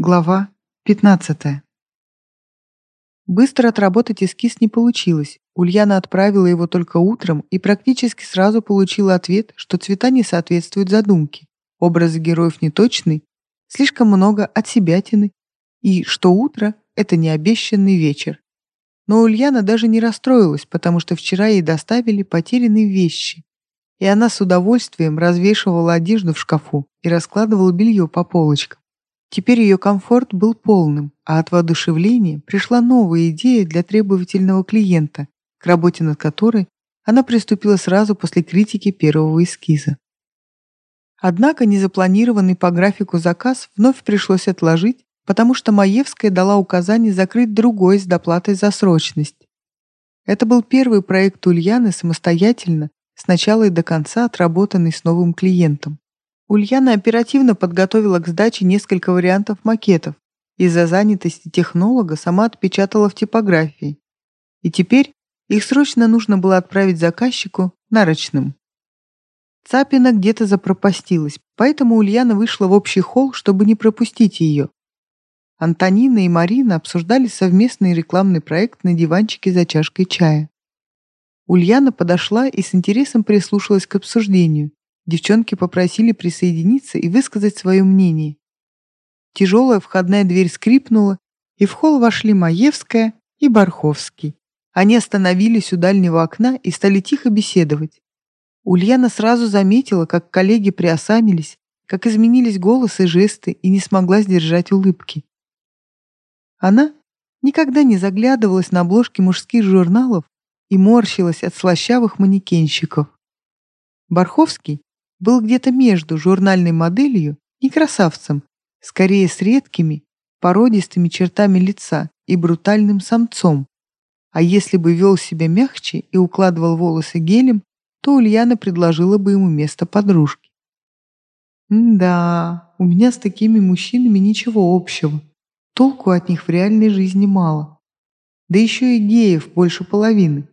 Глава 15. Быстро отработать эскиз не получилось. Ульяна отправила его только утром и практически сразу получила ответ, что цвета не соответствуют задумке, образы героев неточны, слишком много отсебятины, и что утро — это не обещанный вечер. Но Ульяна даже не расстроилась, потому что вчера ей доставили потерянные вещи, и она с удовольствием развешивала одежду в шкафу и раскладывала белье по полочкам. Теперь ее комфорт был полным, а от воодушевления пришла новая идея для требовательного клиента, к работе над которой она приступила сразу после критики первого эскиза. Однако незапланированный по графику заказ вновь пришлось отложить, потому что Маевская дала указание закрыть другой с доплатой за срочность. Это был первый проект Ульяны самостоятельно, с начала и до конца отработанный с новым клиентом. Ульяна оперативно подготовила к сдаче несколько вариантов макетов. Из-за занятости технолога сама отпечатала в типографии. И теперь их срочно нужно было отправить заказчику нарочным. Цапина где-то запропастилась, поэтому Ульяна вышла в общий холл, чтобы не пропустить ее. Антонина и Марина обсуждали совместный рекламный проект на диванчике за чашкой чая. Ульяна подошла и с интересом прислушалась к обсуждению. Девчонки попросили присоединиться и высказать свое мнение. Тяжелая входная дверь скрипнула, и в холл вошли Маевская и Барховский. Они остановились у дальнего окна и стали тихо беседовать. Ульяна сразу заметила, как коллеги приосанились, как изменились голос и жесты, и не смогла сдержать улыбки. Она никогда не заглядывалась на обложки мужских журналов и морщилась от слащавых манекенщиков. Барховский был где-то между журнальной моделью и красавцем, скорее с редкими, породистыми чертами лица и брутальным самцом. А если бы вел себя мягче и укладывал волосы гелем, то Ульяна предложила бы ему место подружки. «Да, у меня с такими мужчинами ничего общего. Толку от них в реальной жизни мало. Да еще и геев больше половины.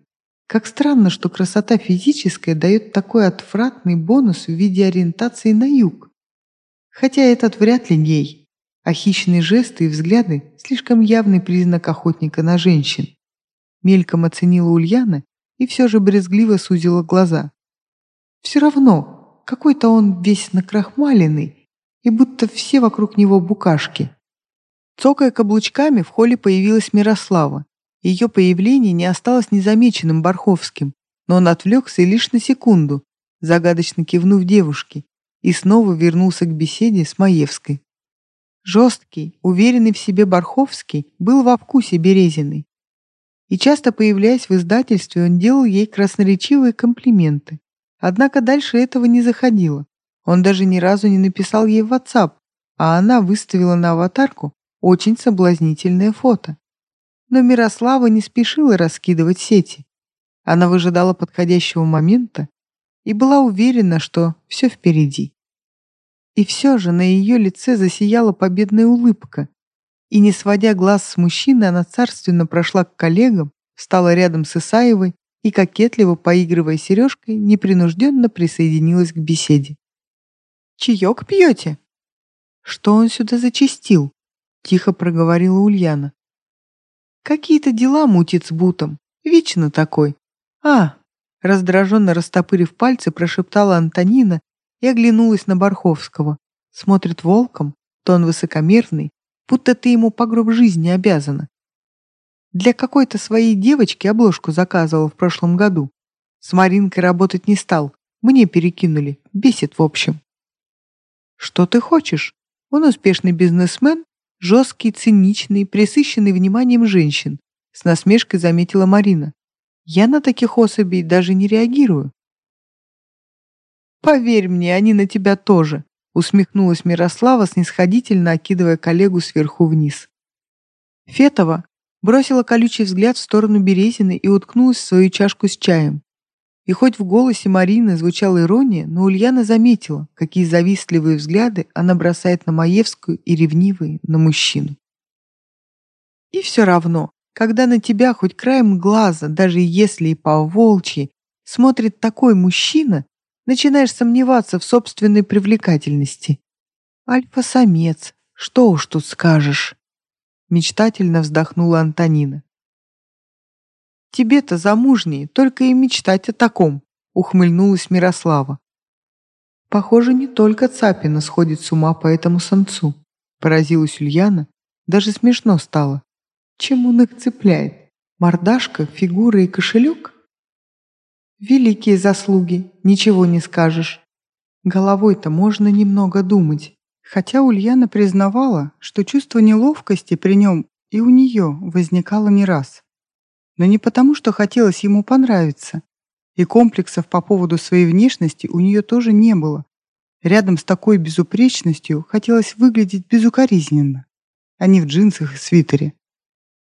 Как странно, что красота физическая дает такой отвратный бонус в виде ориентации на юг. Хотя этот вряд ли гей, а хищные жесты и взгляды – слишком явный признак охотника на женщин. Мельком оценила Ульяна и все же брезгливо сузила глаза. Все равно, какой-то он весь накрахмаленный, и будто все вокруг него букашки. Цокая каблучками, в холле появилась Мирослава. Ее появление не осталось незамеченным Барховским, но он отвлекся лишь на секунду, загадочно кивнув девушке, и снова вернулся к беседе с Маевской. Жесткий, уверенный в себе Барховский был во вкусе Березиной. И часто появляясь в издательстве, он делал ей красноречивые комплименты. Однако дальше этого не заходило. Он даже ни разу не написал ей в WhatsApp, а она выставила на аватарку очень соблазнительное фото. Но Мирослава не спешила раскидывать сети. Она выжидала подходящего момента и была уверена, что все впереди. И все же на ее лице засияла победная улыбка, и, не сводя глаз с мужчины, она царственно прошла к коллегам, встала рядом с Исаевой и, кокетливо поигрывая сережкой, непринужденно присоединилась к беседе. «Чаек пьете?» «Что он сюда зачистил?» — тихо проговорила Ульяна. Какие-то дела мутит с Бутом. Вечно такой. А, раздраженно растопырив пальцы, прошептала Антонина и оглянулась на Барховского. Смотрит волком, то он высокомерный, будто ты ему по гроб жизни обязана. Для какой-то своей девочки обложку заказывал в прошлом году. С Маринкой работать не стал. Мне перекинули. Бесит в общем. Что ты хочешь? Он успешный бизнесмен Жесткий, циничный, пресыщенный вниманием женщин, с насмешкой заметила Марина. Я на таких особей даже не реагирую. Поверь мне, они на тебя тоже, усмехнулась Мирослава, снисходительно окидывая коллегу сверху вниз. Фетова бросила колючий взгляд в сторону Березины и уткнулась в свою чашку с чаем. И хоть в голосе Марины звучала ирония, но Ульяна заметила, какие завистливые взгляды она бросает на Маевскую и ревнивые на мужчину. И все равно, когда на тебя хоть краем глаза, даже если и по волчьи, смотрит такой мужчина, начинаешь сомневаться в собственной привлекательности. Альфа-самец, Что уж тут скажешь?» Мечтательно вздохнула Антонина. «Тебе-то замужней, только и мечтать о таком», ухмыльнулась Мирослава. «Похоже, не только Цапина сходит с ума по этому самцу», поразилась Ульяна, даже смешно стало. Чем он их цепляет? Мордашка, фигура и кошелек? Великие заслуги, ничего не скажешь. Головой-то можно немного думать. Хотя Ульяна признавала, что чувство неловкости при нем и у нее возникало не раз. Но не потому, что хотелось ему понравиться. И комплексов по поводу своей внешности у нее тоже не было. Рядом с такой безупречностью хотелось выглядеть безукоризненно, а не в джинсах и свитере.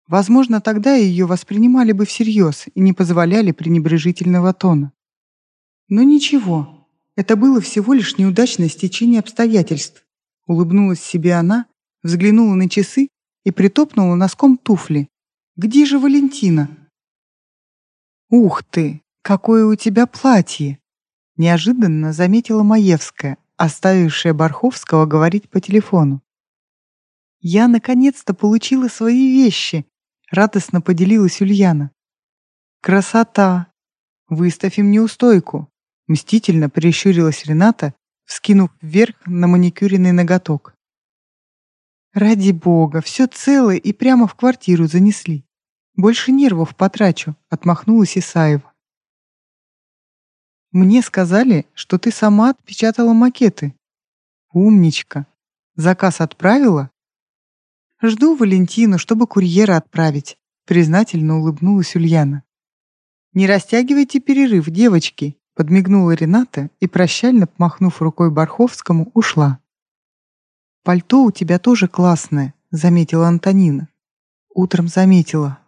Возможно, тогда ее воспринимали бы всерьез и не позволяли пренебрежительного тона. Но ничего, это было всего лишь неудачное стечение обстоятельств. Улыбнулась себе она, взглянула на часы и притопнула носком туфли. «Где же Валентина?» «Ух ты, какое у тебя платье!» Неожиданно заметила Маевская, оставившая Барховского говорить по телефону. «Я наконец-то получила свои вещи!» Радостно поделилась Ульяна. «Красота! Выставь им неустойку!» Мстительно прищурилась Рената, вскинув вверх на маникюренный ноготок. «Ради бога, все целое и прямо в квартиру занесли. Больше нервов потрачу», — отмахнулась Исаева. «Мне сказали, что ты сама отпечатала макеты». «Умничка. Заказ отправила?» «Жду Валентину, чтобы курьера отправить», — признательно улыбнулась Ульяна. «Не растягивайте перерыв, девочки», — подмигнула Рената и, прощально махнув рукой Барховскому, ушла. «Пальто у тебя тоже классное», — заметила Антонина. Утром заметила.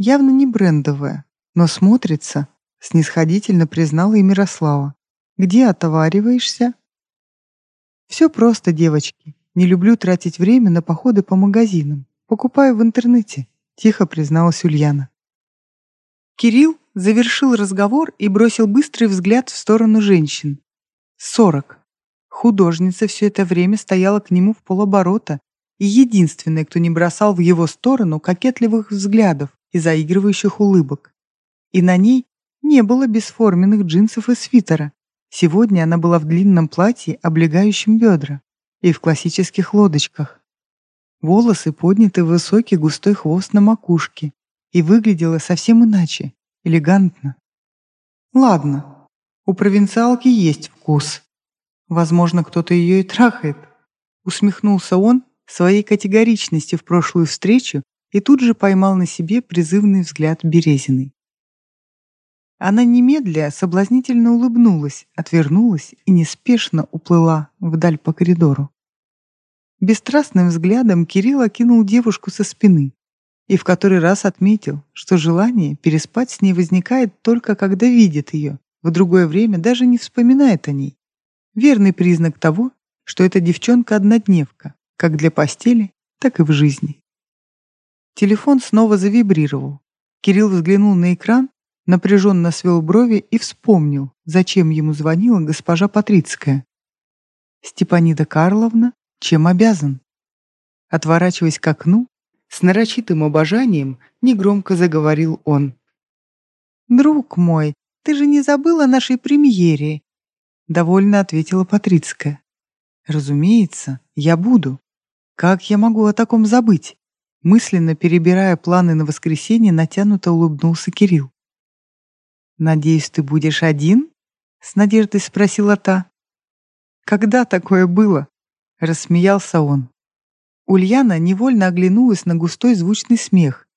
Явно не брендовое, но смотрится, снисходительно признала и Мирослава. «Где отовариваешься?» «Все просто, девочки. Не люблю тратить время на походы по магазинам. Покупаю в интернете», — тихо призналась Ульяна. Кирилл завершил разговор и бросил быстрый взгляд в сторону женщин. Сорок. Художница все это время стояла к нему в полоборота и единственная, кто не бросал в его сторону кокетливых взглядов и заигрывающих улыбок. И на ней не было бесформенных джинсов и свитера. Сегодня она была в длинном платье, облегающем бедра и в классических лодочках. Волосы подняты в высокий густой хвост на макушке и выглядела совсем иначе, элегантно. Ладно, у провинциалки есть вкус. Возможно, кто-то ее и трахает. Усмехнулся он своей категоричностью в прошлую встречу и тут же поймал на себе призывный взгляд Березиной. Она немедля соблазнительно улыбнулась, отвернулась и неспешно уплыла вдаль по коридору. Бесстрастным взглядом Кирилл окинул девушку со спины и в который раз отметил, что желание переспать с ней возникает только когда видит ее, в другое время даже не вспоминает о ней. Верный признак того, что эта девчонка однодневка, как для постели, так и в жизни. Телефон снова завибрировал. Кирилл взглянул на экран напряженно свел брови и вспомнил, зачем ему звонила госпожа Патрицкая. «Степанида Карловна, чем обязан?» Отворачиваясь к окну, с нарочитым обожанием негромко заговорил он. «Друг мой, ты же не забыл о нашей премьере?» Довольно ответила Патрицкая. «Разумеется, я буду. Как я могу о таком забыть?» Мысленно перебирая планы на воскресенье, натянуто улыбнулся Кирилл. «Надеюсь, ты будешь один?» — с надеждой спросила та. «Когда такое было?» — рассмеялся он. Ульяна невольно оглянулась на густой звучный смех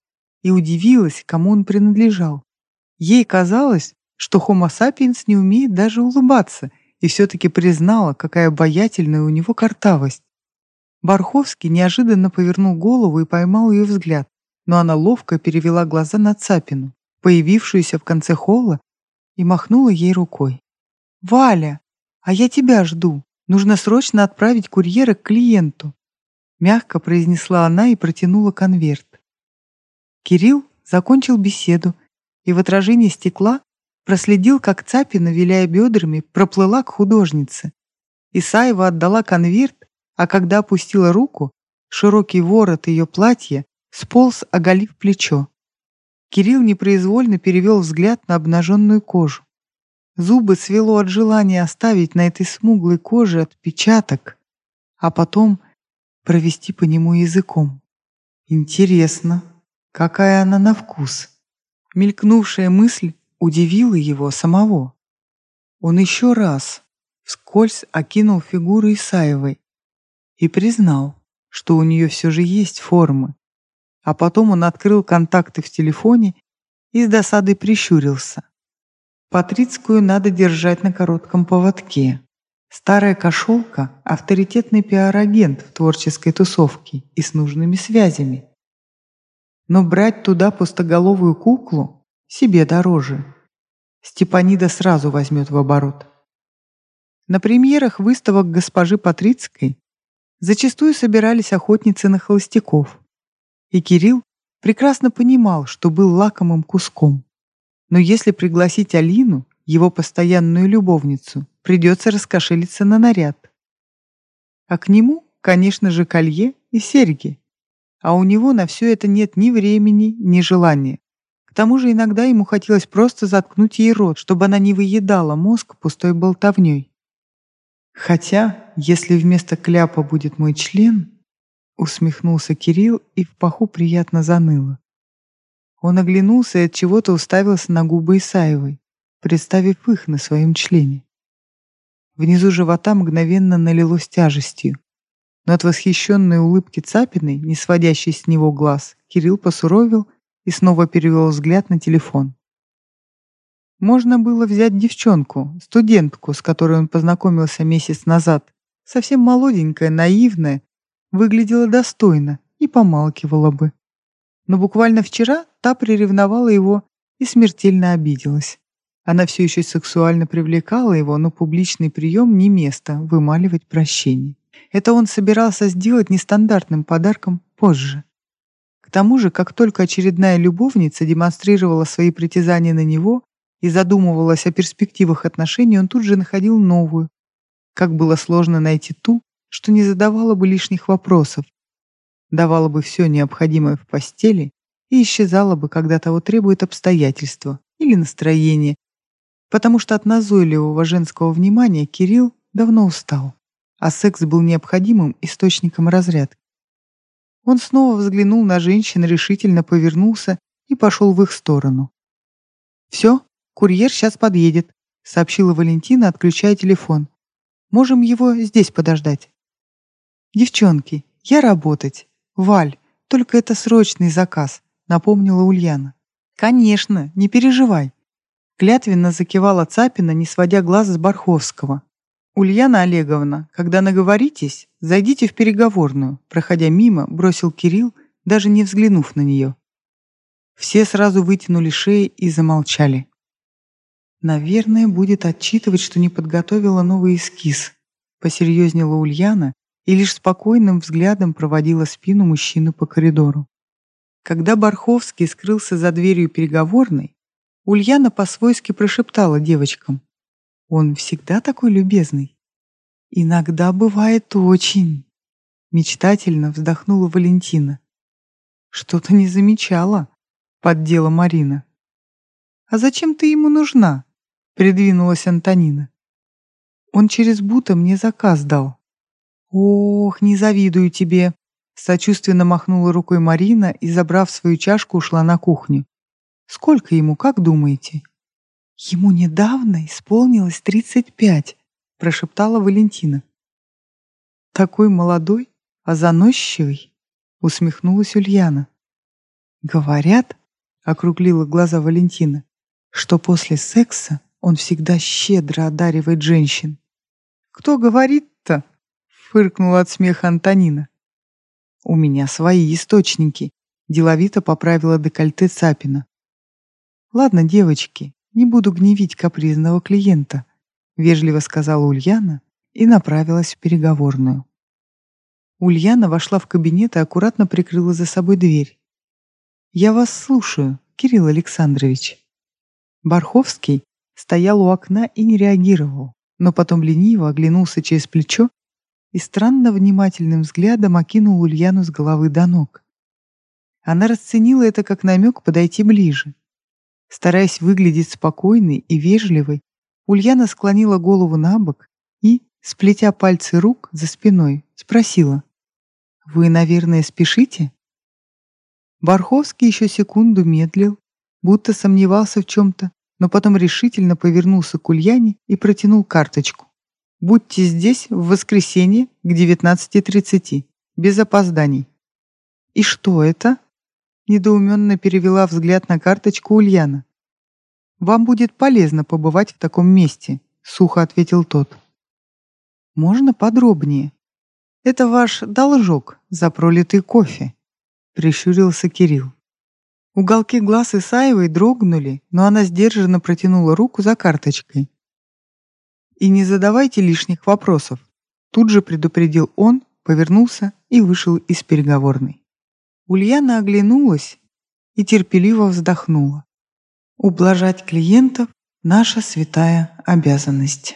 и удивилась, кому он принадлежал. Ей казалось, что Homo sapiens не умеет даже улыбаться, и все-таки признала, какая обаятельная у него картавость. Барховский неожиданно повернул голову и поймал ее взгляд, но она ловко перевела глаза на Цапину появившуюся в конце холла, и махнула ей рукой. «Валя, а я тебя жду. Нужно срочно отправить курьера к клиенту», мягко произнесла она и протянула конверт. Кирилл закончил беседу и в отражении стекла проследил, как Цапина, виляя бедрами, проплыла к художнице. Исаева отдала конверт, а когда опустила руку, широкий ворот ее платья сполз, оголив плечо. Кирилл непроизвольно перевел взгляд на обнаженную кожу. Зубы свело от желания оставить на этой смуглой коже отпечаток, а потом провести по нему языком. Интересно, какая она на вкус. Мелькнувшая мысль удивила его самого. Он еще раз вскользь окинул фигуру Исаевой и признал, что у нее все же есть формы. А потом он открыл контакты в телефоне и с досадой прищурился. Патрицкую надо держать на коротком поводке. Старая кошелка — авторитетный пиар-агент в творческой тусовке и с нужными связями. Но брать туда пустоголовую куклу себе дороже. Степанида сразу возьмет в оборот. На премьерах выставок госпожи Патрицкой зачастую собирались охотницы на холостяков. И Кирилл прекрасно понимал, что был лакомым куском. Но если пригласить Алину, его постоянную любовницу, придется раскошелиться на наряд. А к нему, конечно же, колье и серьги. А у него на все это нет ни времени, ни желания. К тому же иногда ему хотелось просто заткнуть ей рот, чтобы она не выедала мозг пустой болтовней. Хотя, если вместо кляпа будет мой член, усмехнулся Кирилл и в паху приятно заныло. Он оглянулся и от чего-то уставился на губы Исаевой, представив их на своем члене. Внизу живота мгновенно налилось тяжестью. Но от восхищенной улыбки Цапиной, не сводящей с него глаз, Кирилл посуровил и снова перевел взгляд на телефон. Можно было взять девчонку, студентку, с которой он познакомился месяц назад. Совсем молоденькая, наивная, выглядела достойно и помалкивала бы но буквально вчера та приревновала его и смертельно обиделась. Она все еще сексуально привлекала его, но публичный прием не место вымаливать прощение. Это он собирался сделать нестандартным подарком позже. К тому же, как только очередная любовница демонстрировала свои притязания на него и задумывалась о перспективах отношений, он тут же находил новую. Как было сложно найти ту, что не задавала бы лишних вопросов, давала бы все необходимое в постели и исчезала бы, когда того требует обстоятельства или настроение, потому что от назойливого женского внимания Кирилл давно устал, а секс был необходимым источником разрядки. Он снова взглянул на женщин, решительно повернулся и пошел в их сторону. «Все, курьер сейчас подъедет», — сообщила Валентина, отключая телефон. «Можем его здесь подождать». «Девчонки, я работать. «Валь, только это срочный заказ», — напомнила Ульяна. «Конечно, не переживай». Клятвенно закивала Цапина, не сводя глаз с Барховского. «Ульяна Олеговна, когда наговоритесь, зайдите в переговорную», проходя мимо, бросил Кирилл, даже не взглянув на нее. Все сразу вытянули шеи и замолчали. «Наверное, будет отчитывать, что не подготовила новый эскиз», посерьезнела Ульяна и лишь спокойным взглядом проводила спину мужчины по коридору. Когда Барховский скрылся за дверью переговорной, Ульяна по-свойски прошептала девочкам. «Он всегда такой любезный?» «Иногда бывает очень...» Мечтательно вздохнула Валентина. «Что-то не замечала», — поддела Марина. «А зачем ты ему нужна?» — придвинулась Антонина. «Он через Бута мне заказ дал», «Ох, не завидую тебе!» Сочувственно махнула рукой Марина и, забрав свою чашку, ушла на кухню. «Сколько ему, как думаете?» «Ему недавно исполнилось тридцать пять», — прошептала Валентина. «Такой молодой, а заносчивый», — усмехнулась Ульяна. «Говорят», — округлила глаза Валентина, «что после секса он всегда щедро одаривает женщин». «Кто говорит-то?» фыркнула от смеха Антонина. «У меня свои источники», — деловито поправила декольте Цапина. «Ладно, девочки, не буду гневить капризного клиента», — вежливо сказала Ульяна и направилась в переговорную. Ульяна вошла в кабинет и аккуратно прикрыла за собой дверь. «Я вас слушаю, Кирилл Александрович». Барховский стоял у окна и не реагировал, но потом лениво оглянулся через плечо и странно внимательным взглядом окинул Ульяну с головы до ног. Она расценила это как намек подойти ближе. Стараясь выглядеть спокойной и вежливой, Ульяна склонила голову на бок и, сплетя пальцы рук за спиной, спросила. «Вы, наверное, спешите?» Барховский еще секунду медлил, будто сомневался в чем-то, но потом решительно повернулся к Ульяне и протянул карточку. «Будьте здесь в воскресенье к 19.30, без опозданий». «И что это?» Недоуменно перевела взгляд на карточку Ульяна. «Вам будет полезно побывать в таком месте», — сухо ответил тот. «Можно подробнее?» «Это ваш должок за пролитый кофе», — прищурился Кирилл. Уголки глаз Исаевой дрогнули, но она сдержанно протянула руку за карточкой. «И не задавайте лишних вопросов», — тут же предупредил он, повернулся и вышел из переговорной. Ульяна оглянулась и терпеливо вздохнула. Ублажать клиентов – наша святая обязанность.